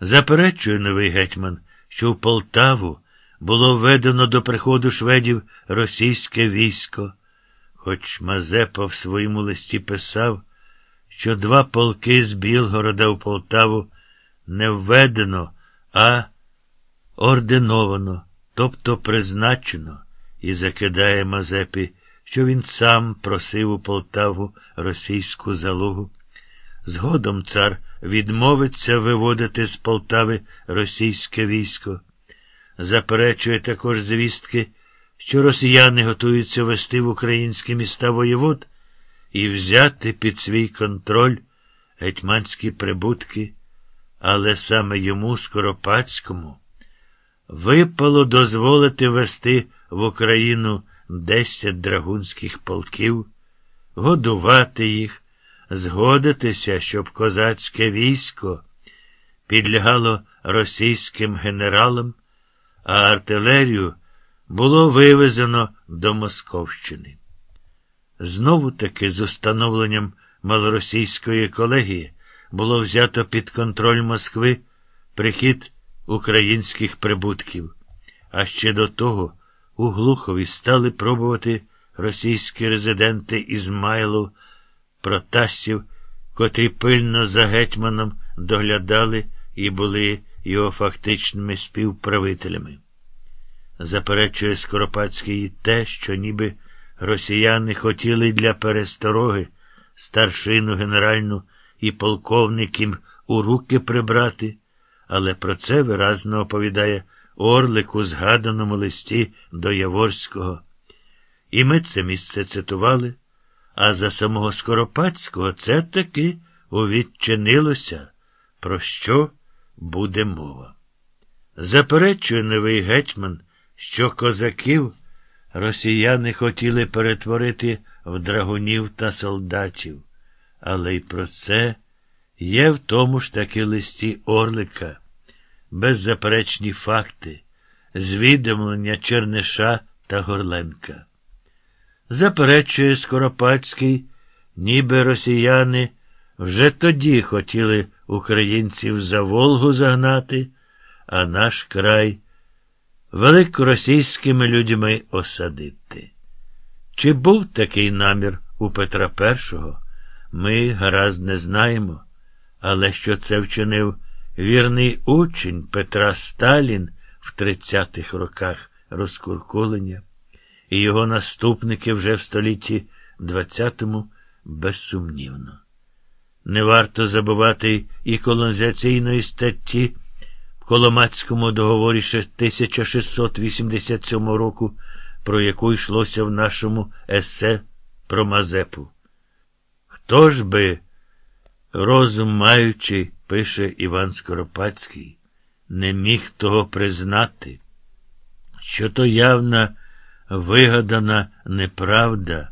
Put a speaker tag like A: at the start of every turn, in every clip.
A: Заперечує новий гетьман, що в Полтаву було введено до приходу шведів російське військо, хоч Мазепа в своєму листі писав, що два полки з Білгорода в Полтаву не введено, а ординовано, тобто призначено, і закидає Мазепі, що він сам просив у Полтаву російську залогу. Згодом цар відмовиться виводити з Полтави російське військо. Заперечує також звістки, що росіяни готуються вести в українські міста воєвод і взяти під свій контроль гетьманські прибутки, але саме йому, Скоропадському, випало дозволити вести в Україну десять драгунських полків, годувати їх, згодитися, щоб козацьке військо підлягало російським генералам, а артилерію було вивезено до Московщини. Знову таки, з установленням малоросійської колегії було взято під контроль Москви прихід українських прибутків, а ще до того у Глухові стали пробувати російські резиденти Ізмайлов, Протасів, котрі пильно за гетьманом доглядали і були його фактичними співправителями. Заперечує Скоропадський те, що ніби росіяни хотіли для перестороги старшину генеральну і полковників у руки прибрати, але про це виразно оповідає Орлик у згаданому листі до Яворського. І ми це місце цитували, а за самого Скоропадського це таки увідчинилося, про що буде мова. Заперечує новий гетьман, що козаків росіяни хотіли перетворити в драгунів та солдатів, але й про це є в тому ж таки листі Орлика, беззаперечні факти, звідомлення Черниша та Горленка. Заперечує Скоропадський, ніби росіяни вже тоді хотіли українців за Волгу загнати, а наш край великоросійськими людьми осадити. Чи був такий намір у Петра І, ми гаразд не знаємо, але що це вчинив вірний учень Петра Сталін в 30-х роках розкуркулення, і його наступники вже в столітті ХХ безсумнівно. Не варто забувати і колонізаційної статті в Коломацькому договорі 1687 року, про яку йшлося в нашому есе про Мазепу. Хто ж би, розум маючи, пише Іван Скоропадський, не міг того признати, що то явна вигадана неправда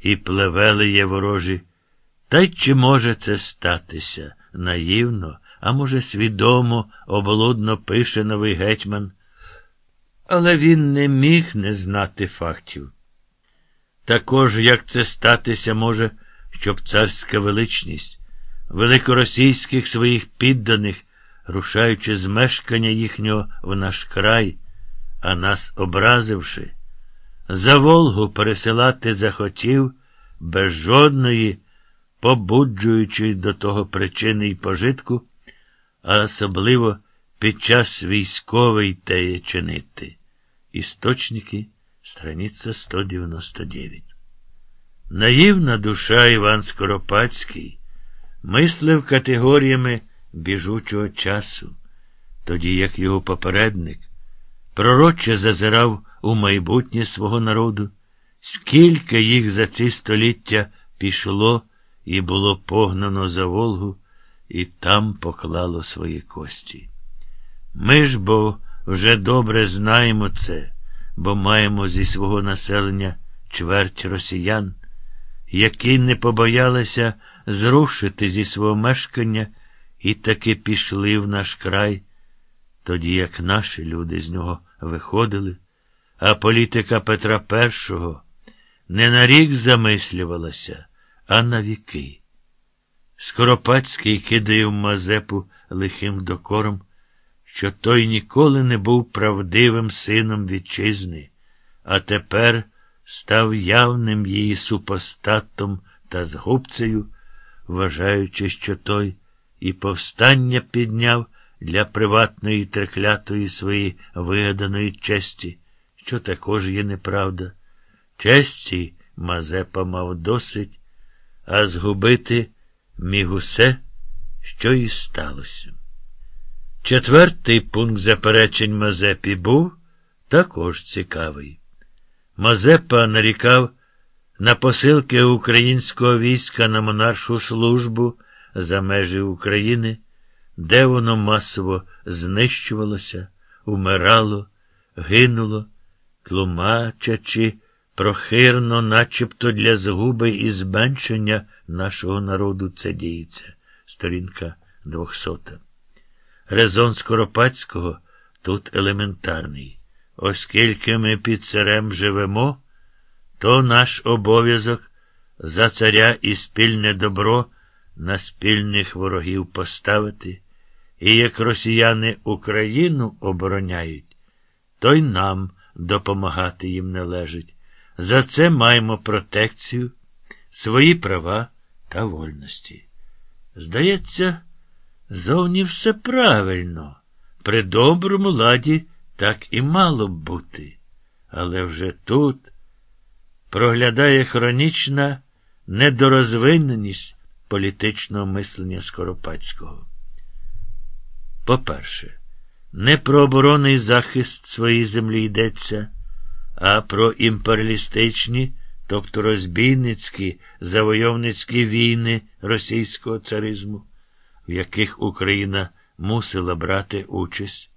A: і плевели є ворожі. Та й чи може це статися наївно, а може, свідомо, оболудно пише новий гетьман, але він не міг не знати фактів. Також, як це статися може, щоб царська величність великоросійських своїх підданих, рушаючи з мешкання їхнього в наш край, а нас образивши, за Волгу пересилати захотів без жодної, побуджуючої до того причини й пожитку, а особливо під час військової теє чинити. Істочники, страниця 199. Наївна душа Іван Скоропадський мислив категоріями біжучого часу, тоді як його попередник пророче зазирав у майбутнє свого народу, скільки їх за ці століття пішло і було погнано за Волгу, і там поклало свої кості. Ми ж бо вже добре знаємо це, бо маємо зі свого населення чверть росіян, які не побоялися зрушити зі свого мешкання і таки пішли в наш край, тоді як наші люди з нього виходили, а політика Петра І не на рік замислювалася, а на віки. Скоропадський кидає в Мазепу лихим докором, що той ніколи не був правдивим сином вітчизни, а тепер став явним її супостатом та згубцею, вважаючи, що той і повстання підняв для приватної треклятої своєї вигаданої честі, що також є неправда. Честі Мазепа мав досить, а згубити міг усе, що і сталося. Четвертий пункт заперечень Мазепі був також цікавий. Мазепа нарікав на посилки українського війська на монаршу службу за межі України, де воно масово знищувалося, умирало, гинуло, тлумачачи прохирно, начебто для згуби і зменшення нашого народу це діється. Сторінка 200. Резон Скоропадського тут елементарний. Оскільки ми під царем живемо, то наш обов'язок за царя і спільне добро на спільних ворогів поставити, і як росіяни Україну обороняють, то й нам допомагати їм належить. За це маємо протекцію, свої права та вольності. Здається, зовні все правильно. При доброму ладі так і мало б бути. Але вже тут проглядає хронічна недорозвиненість політичного мислення Скоропадського. По-перше, не про оборонний захист своєї землі йдеться, а про імперіалістичні, тобто розбійницькі завойовницькі війни російського царизму, в яких Україна мусила брати участь.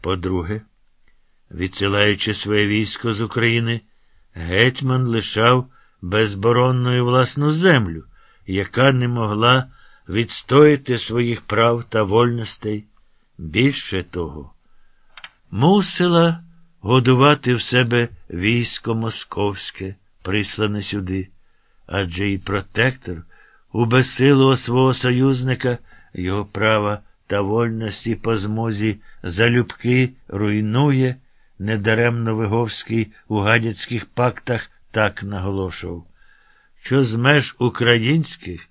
A: По-друге, відсилаючи своє військо з України, гетьман лишав безборонною власну землю, яка не могла відстояти своїх прав та вольностей. Більше того, мусила годувати в себе військо московське, прислане сюди, адже і протектор у безсилого свого союзника його права та вольності по змозі залюбки руйнує, недаремно Виговський у гадяцьких пактах так наголошував, що з меж українських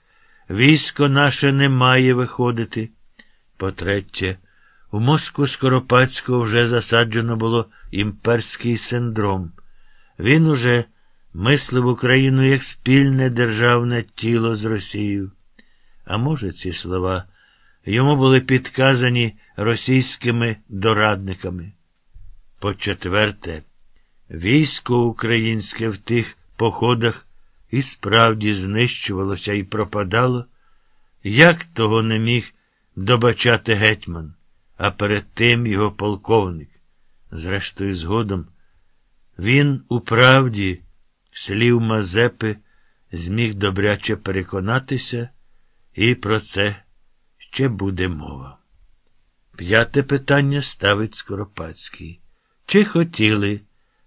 A: військо наше не має виходити. По-третє, у мозку Скоропадського вже засаджено було імперський синдром. Він уже мислив Україну як спільне державне тіло з Росією. А може, ці слова йому були підказані російськими дорадниками. По четверте, військо українське в тих походах і справді знищувалося і пропадало, як того не міг добачати гетьман, а перед тим його полковник. Зрештою, згодом, він у правді слів Мазепи зміг добряче переконатися, і про це ще буде мова. П'яте питання ставить Скоропадський. Чи хотіли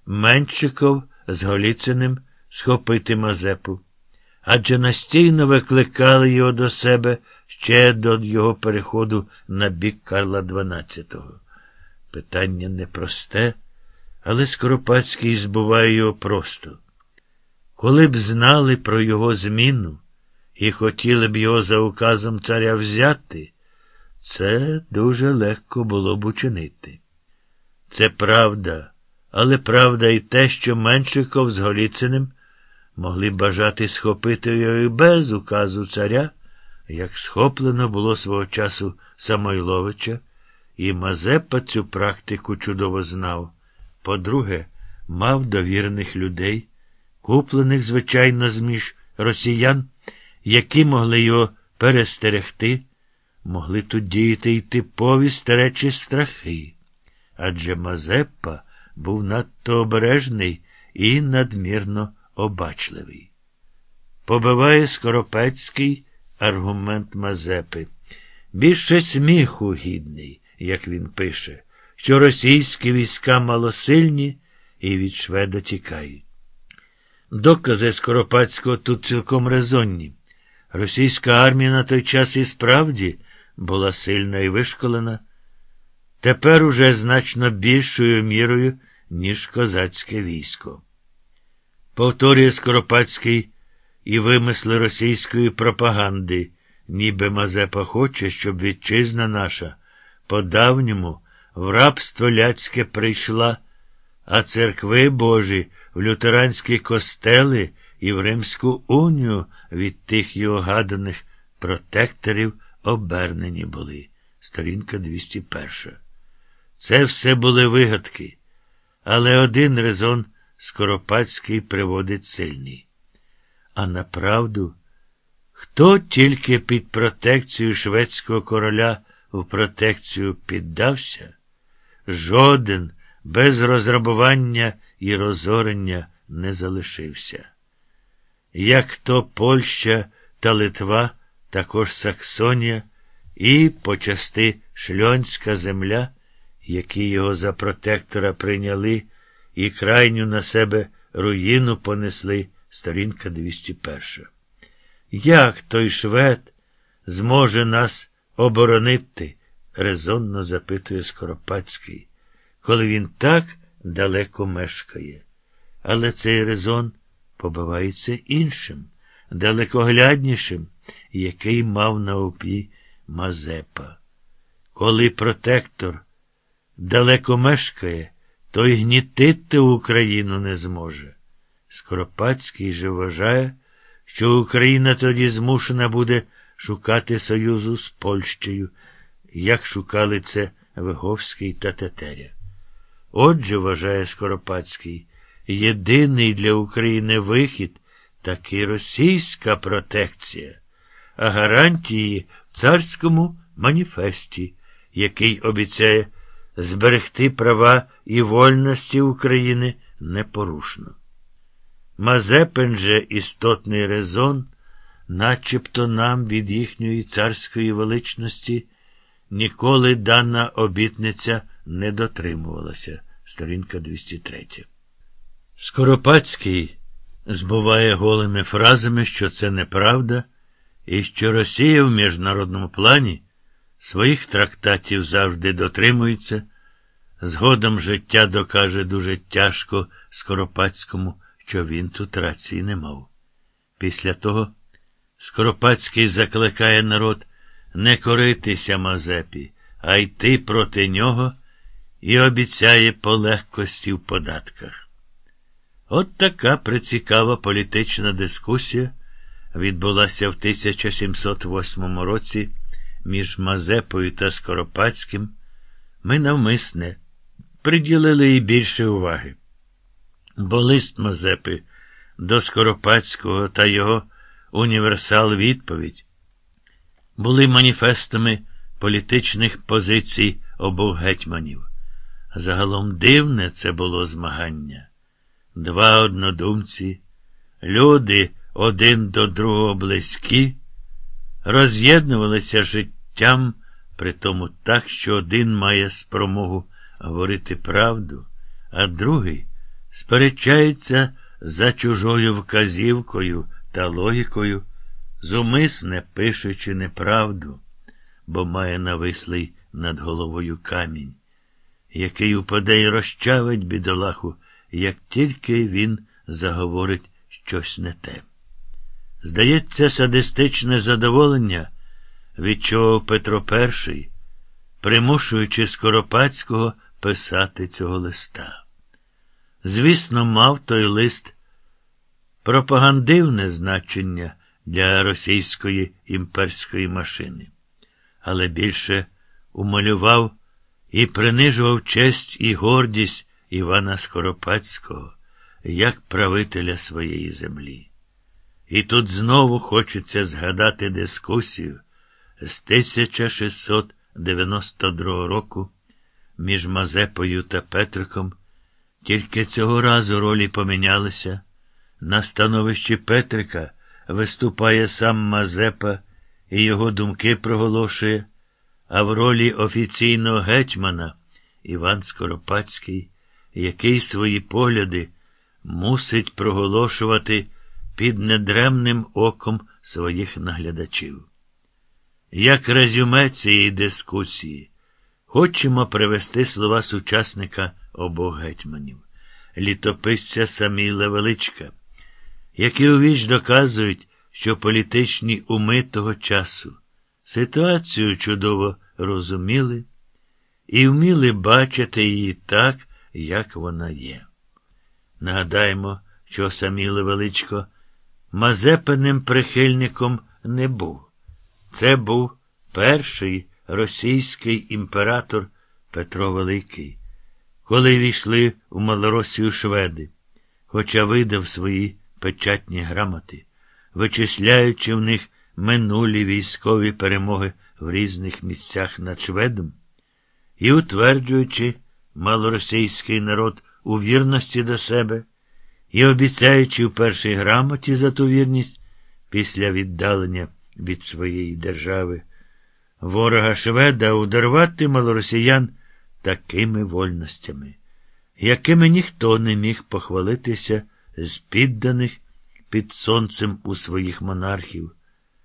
A: Менчиков з Голіциним схопити Мазепу? Адже настійно викликали його до себе ще до його переходу на бік Карла XII. Питання непросте, але Скоропадський збуває його просто. Коли б знали про його зміну і хотіли б його за указом царя взяти, це дуже легко було б учинити. Це правда, але правда і те, що Меншиков з Голіциним могли бажати схопити його і без указу царя, як схоплено було свого часу Самойловича, і Мазепа цю практику чудово знав. По-друге, мав довірених людей, куплених, звичайно, зміж росіян, які могли його перестерегти, могли тут діяти й типові старечі страхи. Адже Мазепа був надто обережний і надмірно обачливий. Побиває Скоропецький аргумент Мазепи. Більше сміху гідний, як він пише, що російські війська малосильні і від шведа тікають. Докази Скоропадського тут цілком резонні. Російська армія на той час і справді була сильна і вишколена, тепер уже значно більшою мірою, ніж козацьке військо. Повторює Скоропадський і вимисли російської пропаганди, ніби Мазепа хоче, щоб вітчизна наша по давньому в рабство ляцьке прийшла, а церкви Божі в лютеранські костели і в Римську унію від тих його гаданих протекторів обернені були. Сторінка 201. Це все були вигадки, але один резон Скоропадський приводить сильний. А направду, хто тільки під протекцію шведського короля в протекцію піддався, жоден без розрабування і розорення не залишився. Як то Польща та Литва, також Саксонія і почасти шльонська земля, які його за протектора прийняли і крайню на себе руїну понесли, сторінка 201. Як той швед зможе нас оборонити? резонно запитує Скоропадський, коли він так далеко мешкає. Але цей резон побивається іншим, далекогляднішим, який мав на опі Мазепа. Коли протектор далеко мешкає, то й гнітити Україну не зможе. Скоропадський же вважає, що Україна тоді змушена буде шукати союзу з Польщею, як шукали це Виговський та Тетеря. Отже, вважає Скоропадський, єдиний для України вихід таки російська протекція, а гарантії в царському маніфесті, який обіцяє зберегти права і вольності України непорушно. Мазепин же істотний резон, начебто нам від їхньої царської величності, ніколи дана обітниця не дотримувалася. Сторінка 203. Скоропадський збуває голими фразами, що це неправда, і що Росія в міжнародному плані своїх трактатів завжди дотримується. Згодом життя докаже дуже тяжко Скоропадському, що він тут рації не мав. Після того Скоропадський закликає народ не коритися Мазепі, а йти проти нього і обіцяє по легкості в податках. От така прицікава політична дискусія відбулася в 1708 році між Мазепою та Скоропадським. Ми навмисне приділили їй більше уваги. Бо лист Мазепи до Скоропадського та його універсал відповідь були маніфестами політичних позицій обох гетьманів. Загалом дивне це було змагання. Два однодумці, люди один до другого близькі, роз'єднувалися життям, при тому так, що один має спромогу говорити правду, а другий сперечається за чужою вказівкою та логікою, зумисне пишучи неправду, бо має навислий над головою камінь, який упаде й розчавить бідолаху, як тільки він заговорить щось не те. Здається, садистичне задоволення відчував Петро І, примушуючи Скоропадського писати цього листа. Звісно, мав той лист пропагандивне значення для російської імперської машини, але більше умалював і принижував честь і гордість Івана Скоропадського як правителя своєї землі. І тут знову хочеться згадати дискусію з 1692 року між Мазепою та Петриком. Тільки цього разу ролі помінялися. На становищі Петрика виступає сам Мазепа і його думки проголошує, а в ролі офіційного гетьмана Іван Скоропадський, який свої погляди мусить проголошувати під недремним оком своїх наглядачів. як резюме цієї дискусії, хочемо привести слова сучасника обох гетьманів, літописця Саміла Величка, які у віч доказують, що політичні уми того часу ситуацію чудово розуміли і вміли бачити її так, як вона є. Нагадаємо, що Саміле Величко мазепиним прихильником не був. Це був перший російський імператор Петро Великий, коли війшли у Малоросію шведи, хоча видав свої печатні грамоти, вичисляючи в них минулі військові перемоги в різних місцях над шведом і утверджуючи малоросійський народ у вірності до себе і обіцяючи в першій грамоті за ту вірність після віддалення від своєї держави, ворога шведа ударвати малоросіян такими вольностями, якими ніхто не міг похвалитися з підданих під сонцем у своїх монархів.